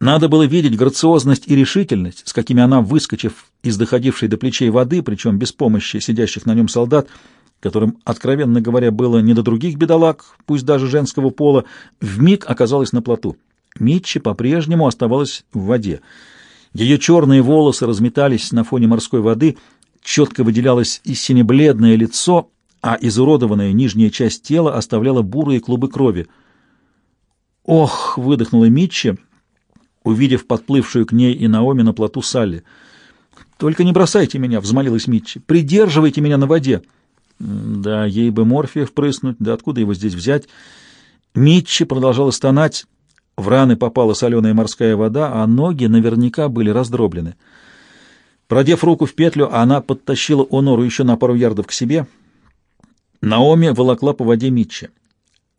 Надо было видеть грациозность и решительность, с какими она, выскочив из доходившей до плечей воды, причем без помощи сидящих на нем солдат, которым, откровенно говоря, было не до других бедолаг, пусть даже женского пола, вмиг оказалась на плоту. Митчи по-прежнему оставалась в воде. Ее черные волосы разметались на фоне морской воды, четко выделялось и синебледное лицо, а изуродованная нижняя часть тела оставляла бурые клубы крови. «Ох!» — выдохнула Митчи, увидев подплывшую к ней и Наоми на плоту Салли. «Только не бросайте меня!» — взмолилась Митчи. «Придерживайте меня на воде!» Да, ей бы морфия впрыснуть, да откуда его здесь взять? Митчи продолжала стонать. В раны попала соленая морская вода, а ноги наверняка были раздроблены. Продев руку в петлю, она подтащила Онору еще на пару ярдов к себе. Наоми волокла по воде Митчи.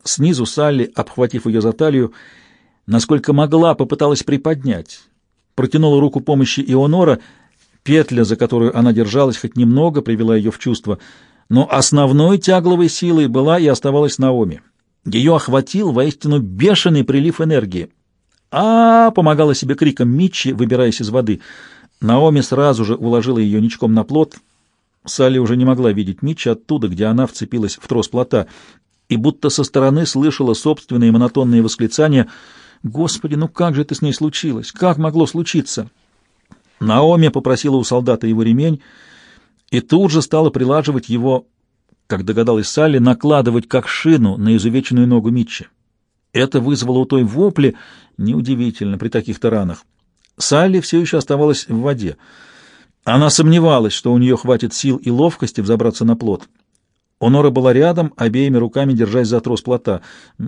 Снизу Салли, обхватив ее за талию, насколько могла, попыталась приподнять. Протянула руку помощи Ионора. Петля, за которую она держалась, хоть немного привела ее в чувство — но основной тягловой силой была и оставалась Наоми. Ее охватил воистину бешеный прилив энергии. а, помогала себе криком Митчи, выбираясь из воды. Наоми сразу же уложила ее ничком на плот. Салли уже не могла видеть Митчи оттуда, где она вцепилась в трос плота, и будто со стороны слышала собственные монотонные восклицания «Господи, ну как же это с ней случилось? Как могло случиться?» Наоми попросила у солдата его ремень, и тут же стала прилаживать его, как догадалась Салли, накладывать как шину на изувеченную ногу Митча. Это вызвало у той вопли, неудивительно при таких-то ранах. Салли все еще оставалась в воде. Она сомневалась, что у нее хватит сил и ловкости взобраться на плот. Онора была рядом, обеими руками держась за трос плота.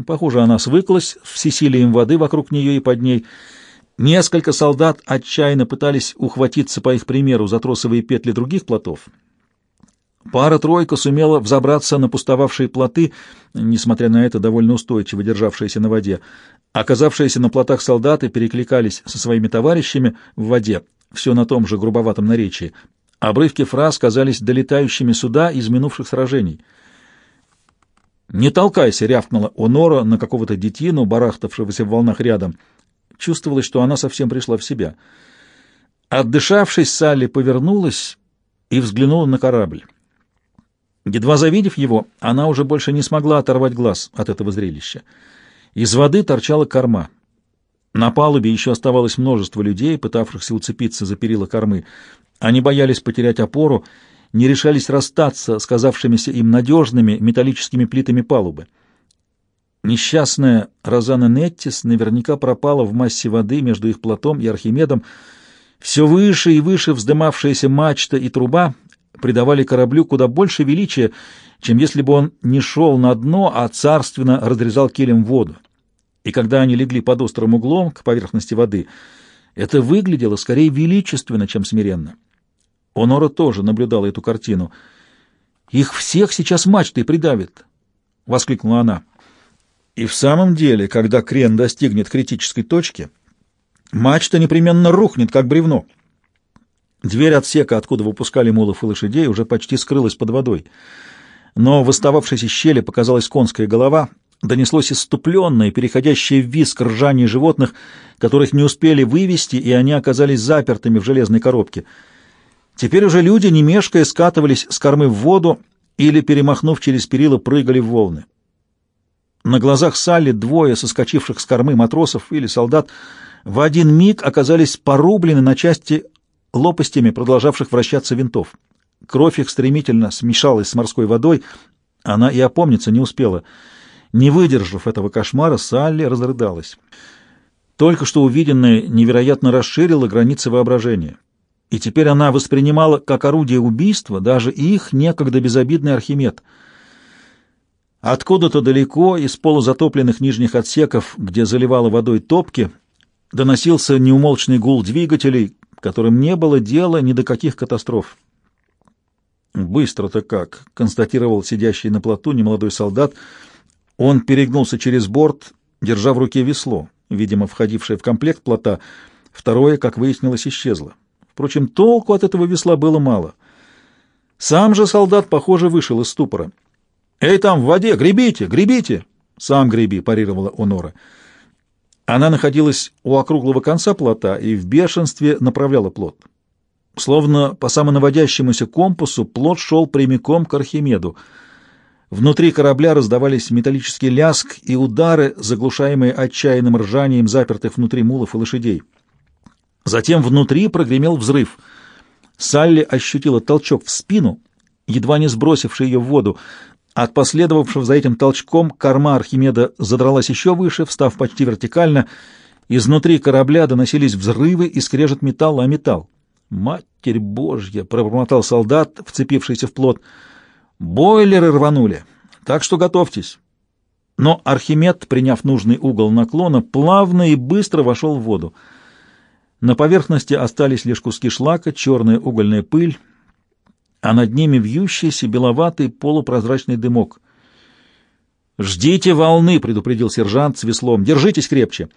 Похоже, она свыклась всесилием воды вокруг нее и под ней — Несколько солдат отчаянно пытались ухватиться по их примеру за тросовые петли других плотов. Пара-тройка сумела взобраться на пустовавшие плоты, несмотря на это довольно устойчиво державшиеся на воде. Оказавшиеся на плотах солдаты перекликались со своими товарищами в воде, все на том же грубоватом наречии. Обрывки фраз казались долетающими сюда из минувших сражений. «Не толкайся!» — рявкнула Онора на какого-то детину, барахтавшегося в волнах рядом — Чувствовалось, что она совсем пришла в себя. Отдышавшись, Салли повернулась и взглянула на корабль. Едва завидев его, она уже больше не смогла оторвать глаз от этого зрелища. Из воды торчала корма. На палубе еще оставалось множество людей, пытавшихся уцепиться за перила кормы. Они боялись потерять опору, не решались расстаться с казавшимися им надежными металлическими плитами палубы. Несчастная Розана Неттис наверняка пропала в массе воды между их плотом и Архимедом. Все выше и выше вздымавшаяся мачта и труба придавали кораблю куда больше величия, чем если бы он не шел на дно, а царственно разрезал килем воду. И когда они легли под острым углом к поверхности воды, это выглядело скорее величественно, чем смиренно. Онора тоже наблюдала эту картину. «Их всех сейчас мачтой придавит!» — воскликнула она. И в самом деле, когда крен достигнет критической точки, мачта непременно рухнет, как бревно. Дверь отсека, откуда выпускали мулов и лошадей, уже почти скрылась под водой. Но в остававшейся щели показалась конская голова, донеслось иступленное, переходящее в виск ржание животных, которых не успели вывести, и они оказались запертыми в железной коробке. Теперь уже люди, не мешкая, скатывались с кормы в воду или, перемахнув через перила, прыгали в волны. На глазах Салли двое соскочивших с кормы матросов или солдат в один миг оказались порублены на части лопастями продолжавших вращаться винтов. Кровь их стремительно смешалась с морской водой, она и опомниться не успела. Не выдержав этого кошмара, Салли разрыдалась. Только что увиденное невероятно расширило границы воображения, и теперь она воспринимала как орудие убийства даже их некогда безобидный Архимед — Откуда-то далеко, из полузатопленных нижних отсеков, где заливало водой топки, доносился неумолчный гул двигателей, которым не было дела ни до каких катастроф. «Быстро-то как!» — констатировал сидящий на плоту немолодой солдат. Он перегнулся через борт, держа в руке весло, видимо, входившее в комплект плота. Второе, как выяснилось, исчезло. Впрочем, толку от этого весла было мало. Сам же солдат, похоже, вышел из ступора. «Эй, там, в воде! Гребите! Гребите!» «Сам греби!» — парировала Онора. Она находилась у округлого конца плота и в бешенстве направляла плот. Словно по самонаводящемуся компасу плот шел прямиком к Архимеду. Внутри корабля раздавались металлический ляск и удары, заглушаемые отчаянным ржанием запертых внутри мулов и лошадей. Затем внутри прогремел взрыв. Салли ощутила толчок в спину, едва не сбросивший ее в воду. От последовавшего за этим толчком корма Архимеда задралась еще выше, встав почти вертикально. Изнутри корабля доносились взрывы и скрежет металла о металл. «Матерь Божья!» — пробормотал солдат, вцепившийся в плот. «Бойлеры рванули, так что готовьтесь». Но Архимед, приняв нужный угол наклона, плавно и быстро вошел в воду. На поверхности остались лишь куски шлака, черная угольная пыль, а над ними вьющийся беловатый полупрозрачный дымок. «Ждите волны!» — предупредил сержант с веслом. «Держитесь крепче!»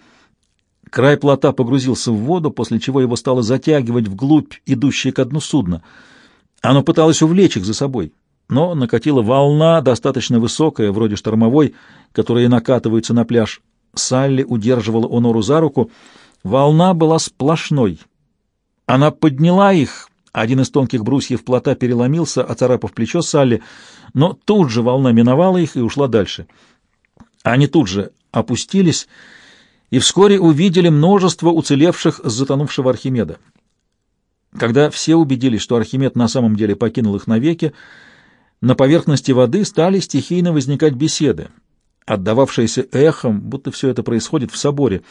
Край плота погрузился в воду, после чего его стало затягивать вглубь идущее ко дну судно. Оно пыталось увлечь их за собой, но накатила волна, достаточно высокая, вроде штормовой, которая накатывается на пляж. Салли удерживала Онору за руку. Волна была сплошной. Она подняла их, один из тонких брусьев плота переломился, оцарапав плечо Салли, но тут же волна миновала их и ушла дальше. Они тут же опустились и вскоре увидели множество уцелевших с затонувшего Архимеда. Когда все убедились, что Архимед на самом деле покинул их навеки, на поверхности воды стали стихийно возникать беседы, отдававшиеся эхом, будто все это происходит в соборе.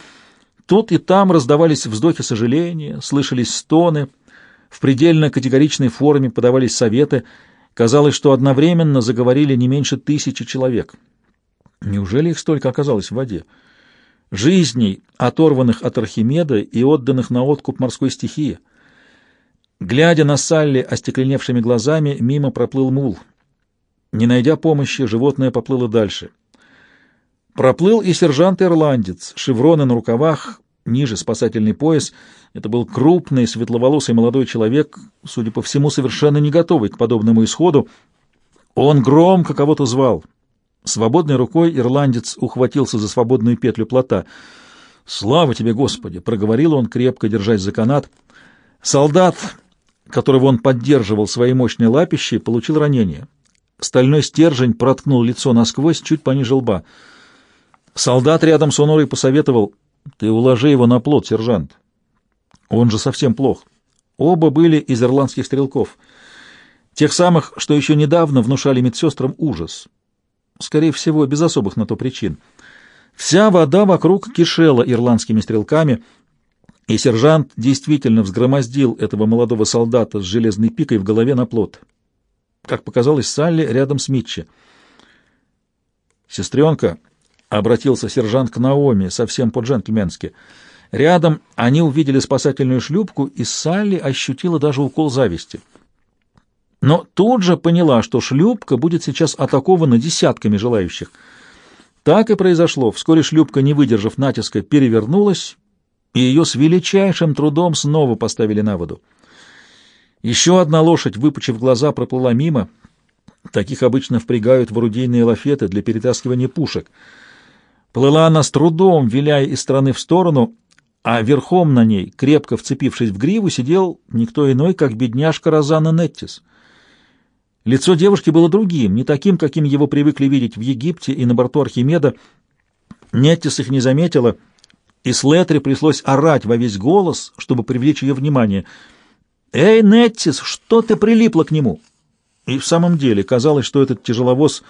Тут и там раздавались вздохи сожаления, слышались стоны — в предельно категоричной форме подавались советы. Казалось, что одновременно заговорили не меньше тысячи человек. Неужели их столько оказалось в воде? Жизней, оторванных от Архимеда и отданных на откуп морской стихии. Глядя на Салли остекленевшими глазами, мимо проплыл мул. Не найдя помощи, животное поплыло дальше. Проплыл и сержант-ирландец, шевроны на рукавах, ниже спасательный пояс. Это был крупный, светловолосый молодой человек, судя по всему, совершенно не готовый к подобному исходу. Он громко кого-то звал. Свободной рукой ирландец ухватился за свободную петлю плота. «Слава тебе, Господи!» — проговорил он, крепко держась за канат. Солдат, которого он поддерживал своей мощной лапищей, получил ранение. Стальной стержень проткнул лицо насквозь, чуть пониже лба. Солдат рядом с Онорой посоветовал ты уложи его на плот, сержант. Он же совсем плох. Оба были из ирландских стрелков. Тех самых, что еще недавно внушали медсестрам ужас. Скорее всего, без особых на то причин. Вся вода вокруг кишела ирландскими стрелками, и сержант действительно взгромоздил этого молодого солдата с железной пикой в голове на плот. Как показалось Салли рядом с Митчи. «Сестренка», обратился сержант к Наоми, совсем по-джентльменски. Рядом они увидели спасательную шлюпку, и Салли ощутила даже укол зависти. Но тут же поняла, что шлюпка будет сейчас атакована десятками желающих. Так и произошло. Вскоре шлюпка, не выдержав натиска, перевернулась, и ее с величайшим трудом снова поставили на воду. Еще одна лошадь, выпучив глаза, проплыла мимо. Таких обычно впрягают в орудийные лафеты для перетаскивания пушек — Плыла она с трудом, виляя из стороны в сторону, а верхом на ней, крепко вцепившись в гриву, сидел никто иной, как бедняжка Розана Неттис. Лицо девушки было другим, не таким, каким его привыкли видеть в Египте и на борту Архимеда. Неттис их не заметила, и Слетре пришлось орать во весь голос, чтобы привлечь ее внимание. «Эй, Неттис, что ты прилипла к нему?» И в самом деле казалось, что этот тяжеловоз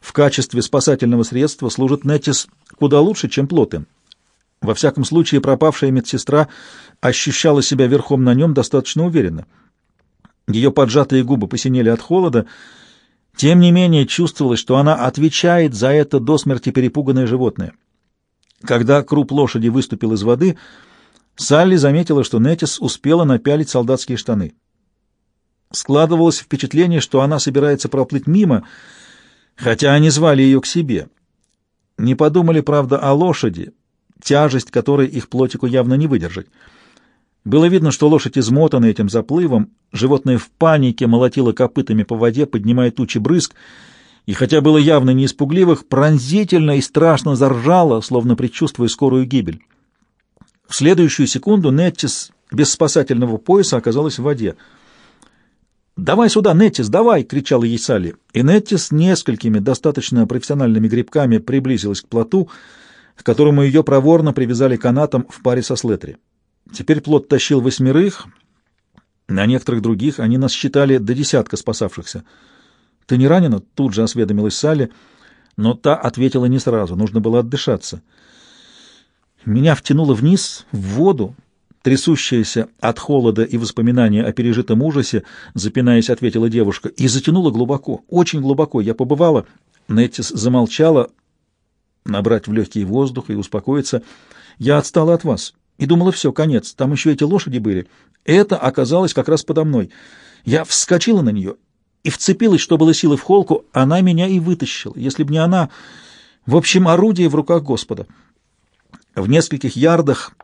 в качестве спасательного средства служит Неттис куда лучше, чем плоты. Во всяком случае, пропавшая медсестра ощущала себя верхом на нем достаточно уверенно. Ее поджатые губы посинели от холода, тем не менее чувствовалось, что она отвечает за это до смерти перепуганное животное. Когда круп лошади выступил из воды, Салли заметила, что Нетис успела напялить солдатские штаны. Складывалось впечатление, что она собирается проплыть мимо, хотя они звали ее к себе — не подумали, правда, о лошади, тяжесть которой их плотику явно не выдержать. Было видно, что лошадь измотана этим заплывом, животное в панике молотило копытами по воде, поднимая тучи брызг, и хотя было явно не испугливых, пронзительно и страшно заржало, словно предчувствуя скорую гибель. В следующую секунду Неттис без спасательного пояса оказалась в воде. «Давай сюда, Неттис, давай!» — кричала ей Салли. И Неттис несколькими достаточно профессиональными грибками приблизилась к плоту, к которому ее проворно привязали канатом в паре со Слетри. Теперь плот тащил восьмерых, на некоторых других они нас считали до десятка спасавшихся. «Ты не ранена?» — тут же осведомилась Салли, но та ответила не сразу, нужно было отдышаться. Меня втянуло вниз, в воду, трясущаяся от холода и воспоминания о пережитом ужасе, запинаясь, ответила девушка, и затянула глубоко, очень глубоко. Я побывала. Неттис замолчала, набрать в легкий воздух и успокоиться. Я отстала от вас и думала, все, конец. Там еще эти лошади были. Это оказалось как раз подо мной. Я вскочила на нее и вцепилась, что было силы в холку. Она меня и вытащила. Если бы не она... В общем, орудие в руках Господа. В нескольких ярдах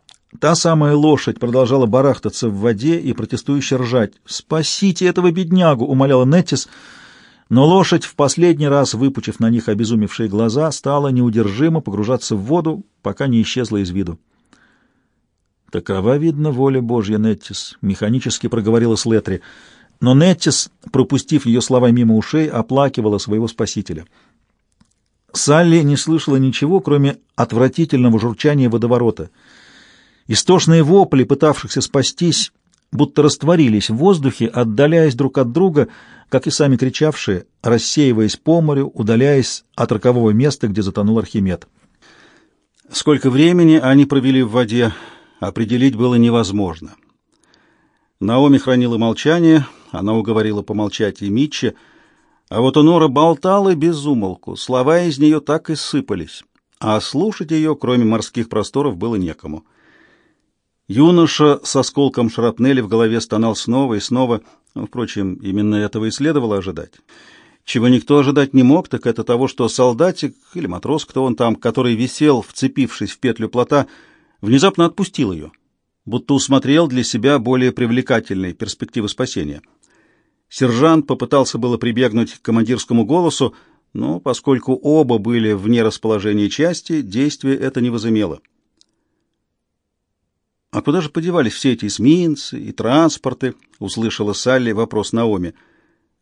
та самая лошадь продолжала барахтаться в воде и протестующе ржать. «Спасите этого беднягу!» — умоляла Неттис. Но лошадь, в последний раз выпучив на них обезумевшие глаза, стала неудержимо погружаться в воду, пока не исчезла из виду. «Такова, видно, воля Божья, Неттис», — механически проговорила Слетри. Но Неттис, пропустив ее слова мимо ушей, оплакивала своего спасителя — Салли не слышала ничего, кроме отвратительного журчания водоворота. Истошные вопли, пытавшихся спастись, будто растворились в воздухе, отдаляясь друг от друга, как и сами кричавшие, рассеиваясь по морю, удаляясь от рокового места, где затонул Архимед. Сколько времени они провели в воде, определить было невозможно. Наоми хранила молчание, она уговорила помолчать и Митча, а вот у Нора болтала без умолку, слова из нее так и сыпались, а слушать ее, кроме морских просторов, было некому. Юноша с осколком шрапнели в голове стонал снова и снова, ну, впрочем, именно этого и следовало ожидать. Чего никто ожидать не мог, так это того, что солдатик или матрос, кто он там, который висел, вцепившись в петлю плота, внезапно отпустил ее, будто усмотрел для себя более привлекательные перспективы спасения — Сержант попытался было прибегнуть к командирскому голосу, но поскольку оба были вне расположения части, действие это не возымело. «А куда же подевались все эти эсминцы и транспорты?» — услышала Салли вопрос Наоми.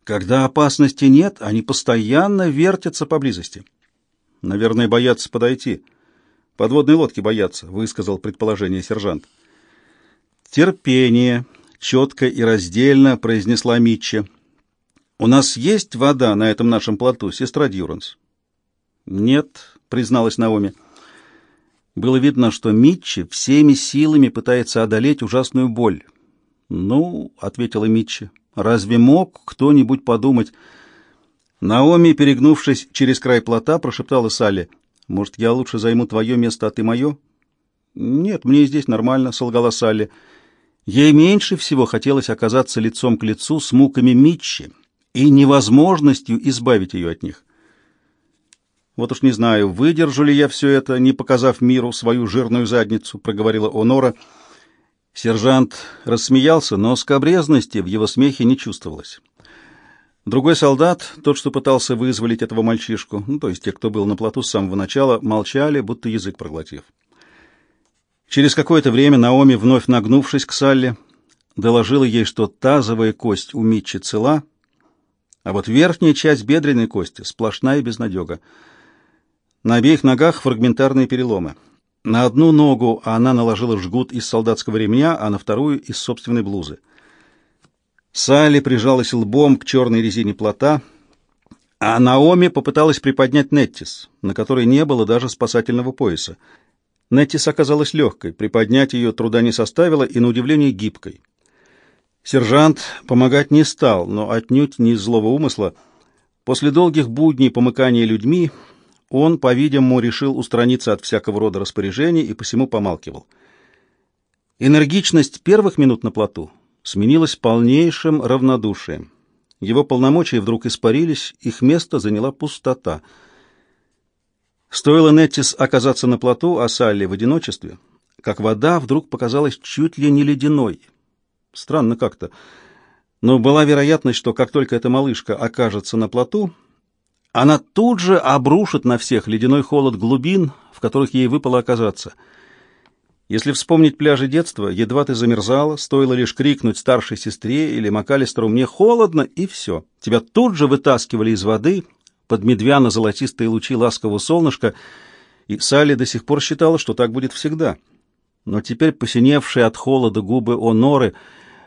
«Когда опасности нет, они постоянно вертятся поблизости». «Наверное, боятся подойти. Подводные лодки боятся», — высказал предположение сержант. «Терпение», четко и раздельно произнесла Митча. «У нас есть вода на этом нашем плоту, сестра Дьюранс?» «Нет», — призналась Наоми. Было видно, что Митчи всеми силами пытается одолеть ужасную боль. «Ну», — ответила Митчи, — «разве мог кто-нибудь подумать?» Наоми, перегнувшись через край плота, прошептала Салли, «Может, я лучше займу твое место, а ты мое?» «Нет, мне здесь нормально», — солгала Салли. Ей меньше всего хотелось оказаться лицом к лицу с муками Митчи и невозможностью избавить ее от них. «Вот уж не знаю, выдержу ли я все это, не показав миру свою жирную задницу», — проговорила Онора. Сержант рассмеялся, но скобрезности в его смехе не чувствовалось. Другой солдат, тот, что пытался вызволить этого мальчишку, ну, то есть те, кто был на плоту с самого начала, молчали, будто язык проглотив. Через какое-то время Наоми, вновь нагнувшись к Салли, доложила ей, что тазовая кость у Митчи цела, а вот верхняя часть бедренной кости сплошная безнадега. На обеих ногах фрагментарные переломы. На одну ногу она наложила жгут из солдатского ремня, а на вторую — из собственной блузы. Салли прижалась лбом к черной резине плота, а Наоми попыталась приподнять Неттис, на которой не было даже спасательного пояса. Неттис оказалась легкой, приподнять ее труда не составило и, на удивление, гибкой. Сержант помогать не стал, но отнюдь не из злого умысла. После долгих будней помыкания людьми он, по-видимому, решил устраниться от всякого рода распоряжений и посему помалкивал. Энергичность первых минут на плоту сменилась полнейшим равнодушием. Его полномочия вдруг испарились, их место заняла пустота — Стоило Неттис оказаться на плоту, а Салли в одиночестве, как вода вдруг показалась чуть ли не ледяной. Странно как-то. Но была вероятность, что как только эта малышка окажется на плоту, она тут же обрушит на всех ледяной холод глубин, в которых ей выпало оказаться. Если вспомнить пляжи детства, едва ты замерзала, стоило лишь крикнуть старшей сестре или Макалистеру «мне холодно» и все. Тебя тут же вытаскивали из воды под медвяно-золотистые лучи ласкового солнышка, и Салли до сих пор считала, что так будет всегда. Но теперь посиневшие от холода губы Оноры,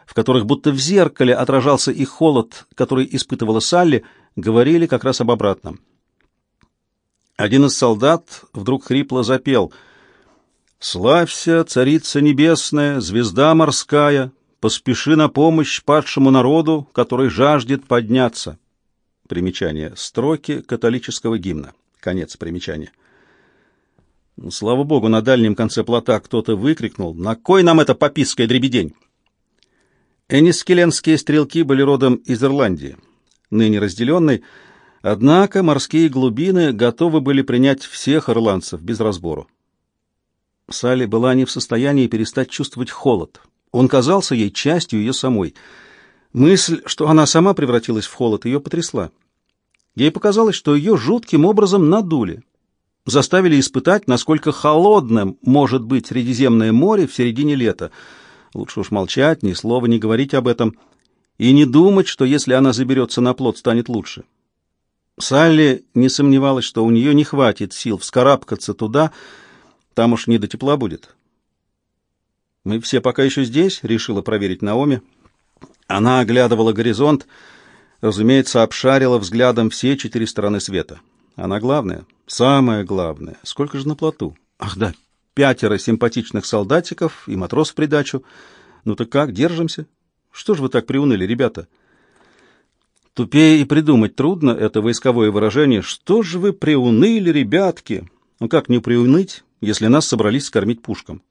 в которых будто в зеркале отражался и холод, который испытывала Салли, говорили как раз об обратном. Один из солдат вдруг хрипло запел — Славься, царица небесная, звезда морская, поспеши на помощь падшему народу, который жаждет подняться. Примечание. Строки католического гимна. Конец примечания. Ну, слава богу, на дальнем конце плота кто-то выкрикнул «На кой нам это попиская дребедень?» Энискеленские стрелки были родом из Ирландии, ныне разделенной, однако морские глубины готовы были принять всех ирландцев без разбору. Салли была не в состоянии перестать чувствовать холод. Он казался ей частью ее самой. Мысль, что она сама превратилась в холод, ее потрясла. Ей показалось, что ее жутким образом надули, заставили испытать, насколько холодным может быть Средиземное море в середине лета. Лучше уж молчать, ни слова не говорить об этом, и не думать, что если она заберется на плот, станет лучше. Салли не сомневалась, что у нее не хватит сил вскарабкаться туда, там уж не до тепла будет. Мы все пока еще здесь, решила проверить Наоми. Она оглядывала горизонт, разумеется, обшарила взглядом все четыре стороны света. Она главная, самая главная. Сколько же на плоту? Ах да, пятеро симпатичных солдатиков и матрос в придачу. Ну так как, держимся? Что ж вы так приуныли, ребята? Тупее и придумать трудно это войсковое выражение. Что же вы приуныли, ребятки? Ну как не приуныть, если нас собрались скормить пушкам.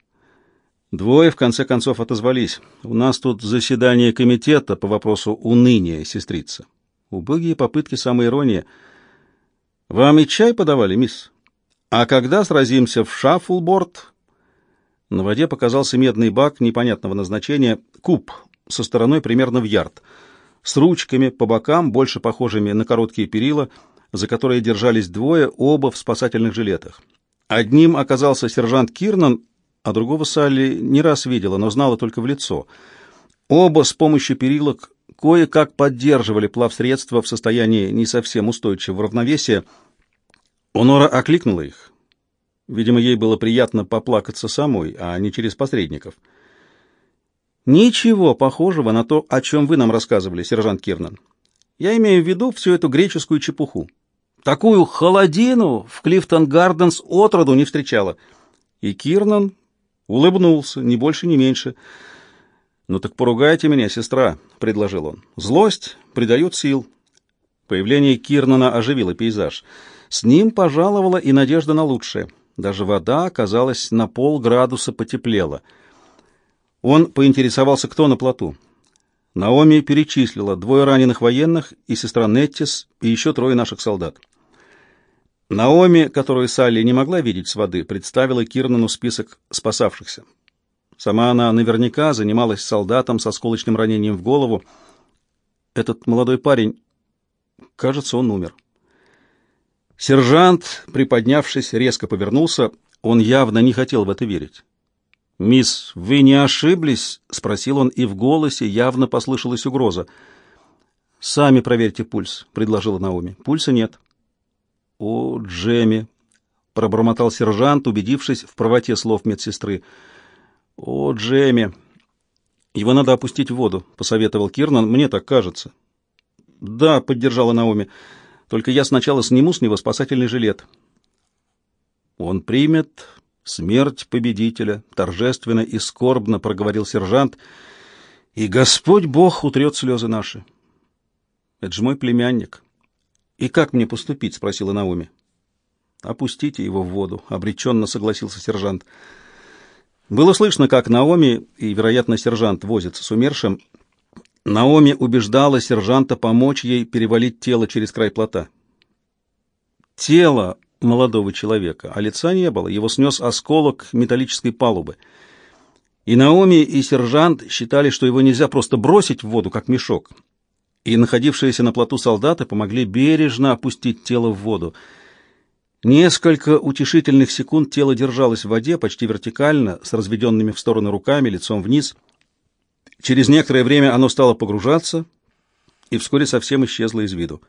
Двое, в конце концов, отозвались. У нас тут заседание комитета по вопросу уныния, сестрица. Убогие попытки самоиронии. Вам и чай подавали, мисс? А когда сразимся в шаффлборд? На воде показался медный бак непонятного назначения, куб со стороной примерно в ярд, с ручками по бокам, больше похожими на короткие перила, за которые держались двое, оба в спасательных жилетах. Одним оказался сержант Кирнан, а другого Салли не раз видела, но знала только в лицо. Оба с помощью перилок кое-как поддерживали плавсредство в состоянии не совсем устойчивого равновесия. Онора окликнула их. Видимо, ей было приятно поплакаться самой, а не через посредников. «Ничего похожего на то, о чем вы нам рассказывали, сержант Кирнан. Я имею в виду всю эту греческую чепуху. Такую холодину в Клифтон-Гарденс отроду не встречала. И Кирнан улыбнулся, ни больше, ни меньше. «Ну так поругайте меня, сестра», — предложил он. «Злость придает сил». Появление Кирнана оживило пейзаж. С ним пожаловала и надежда на лучшее. Даже вода, казалось, на полградуса потеплела. Он поинтересовался, кто на плоту. Наоми перечислила двое раненых военных и сестра Неттис, и еще трое наших солдат. Наоми, которую Салли не могла видеть с воды, представила Кирнану список спасавшихся. Сама она наверняка занималась солдатом со сколочным ранением в голову. Этот молодой парень, кажется, он умер. Сержант, приподнявшись, резко повернулся. Он явно не хотел в это верить. «Мисс, вы не ошиблись?» — спросил он, и в голосе явно послышалась угроза. «Сами проверьте пульс», — предложила Наоми. «Пульса нет». «О, Джемми!» — пробормотал сержант, убедившись в правоте слов медсестры. «О, Джемми!» «Его надо опустить в воду», — посоветовал Кирнан. «Мне так кажется». «Да», — поддержала Наоми. «Только я сначала сниму с него спасательный жилет». «Он примет смерть победителя», — торжественно и скорбно проговорил сержант. «И Господь Бог утрет слезы наши». «Это же мой племянник». «И как мне поступить?» — спросила Наоми. «Опустите его в воду», — обреченно согласился сержант. Было слышно, как Наоми и, вероятно, сержант возятся с умершим. Наоми убеждала сержанта помочь ей перевалить тело через край плота. Тело молодого человека, а лица не было, его снес осколок металлической палубы. И Наоми, и сержант считали, что его нельзя просто бросить в воду, как мешок и находившиеся на плоту солдаты помогли бережно опустить тело в воду. Несколько утешительных секунд тело держалось в воде, почти вертикально, с разведенными в стороны руками, лицом вниз. Через некоторое время оно стало погружаться и вскоре совсем исчезло из виду.